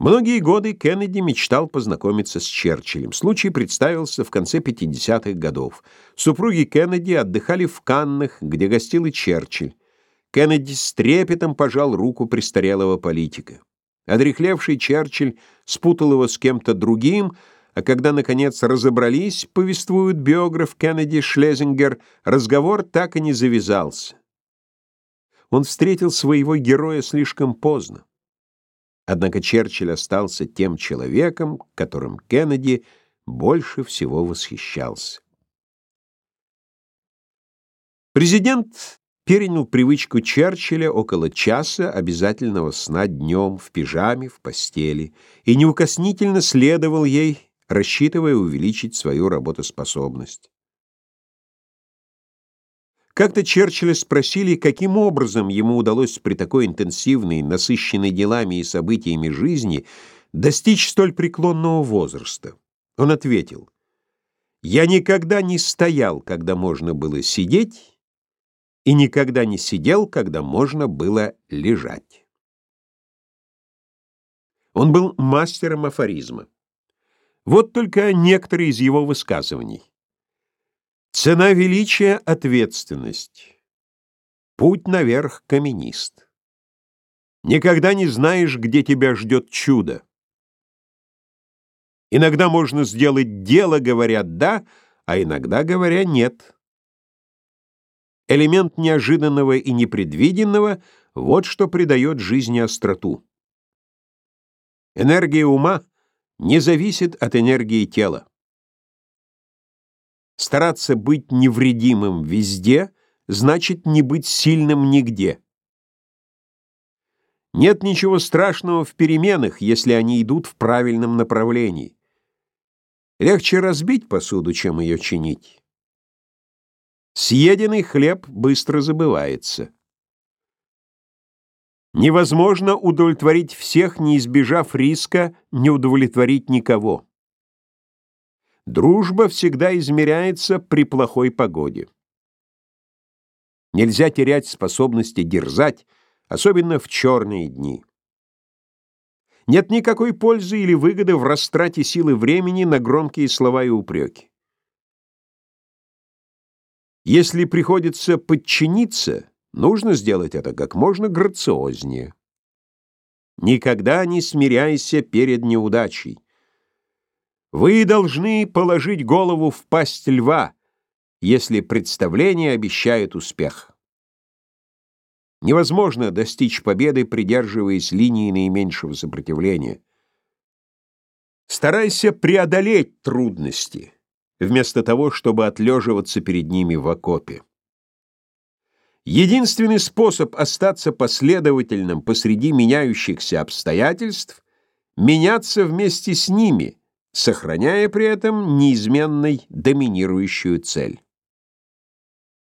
Многие годы Кеннеди мечтал познакомиться с Черчиллем. Случай представился в конце 50-х годов. Супруги Кеннеди отдыхали в Каннах, где гостил и Черчилль. Кеннеди с трепетом пожал руку престарелого политика. Одрехлевший Черчилль спутал его с кем-то другим, а когда, наконец, разобрались, повествует биограф Кеннеди Шлезингер, разговор так и не завязался. Он встретил своего героя слишком поздно. Однако Черчилль остался тем человеком, которым Кеннеди больше всего восхищался. Президент перенял привычку Черчилля около часа обязательного сна днем в пижаме в постели и неукоснительно следовал ей, рассчитывая увеличить свою работоспособность. Как-то Черчилля спросили, каким образом ему удалось при такой интенсивной, насыщенной делами и событиями жизни достичь столь преклонного возраста. Он ответил, «Я никогда не стоял, когда можно было сидеть, и никогда не сидел, когда можно было лежать». Он был мастером афоризма. Вот только некоторые из его высказываний. Цена величия — ответственность. Путь наверх — каменист. Никогда не знаешь, где тебя ждет чудо. Иногда можно сделать дело, говоря «да», а иногда говоря «нет». Элемент неожиданного и непредвиденного — вот что придает жизни остроту. Энергия ума не зависит от энергии тела. Стараться быть невредимым везде значит не быть сильным нигде. Нет ничего страшного в переменах, если они идут в правильном направлении. Легче разбить посуду, чем ее чинить. Съеденный хлеб быстро забывается. Невозможно удовлетворить всех, не избежав риска не удовлетворить никого. Дружба всегда измеряется при плохой погоде. Нельзя терять способности дерзать, особенно в черные дни. Нет никакой пользы или выгоды в растрате силы времени на громкие слова и упреки. Если приходится подчиниться, нужно сделать это как можно грациознее. Никогда не смиряйся перед неудачей. Вы должны положить голову в пасть льва, если представление обещает успех. Невозможно достичь победы, придерживаясь линии наименьшего сопротивления. Старайся преодолеть трудности, вместо того, чтобы отлеживаться перед ними в окопе. Единственный способ остаться последовательным посреди меняющихся обстоятельств — меняться вместе с ними — сохраняя при этом неизменной доминирующую цель.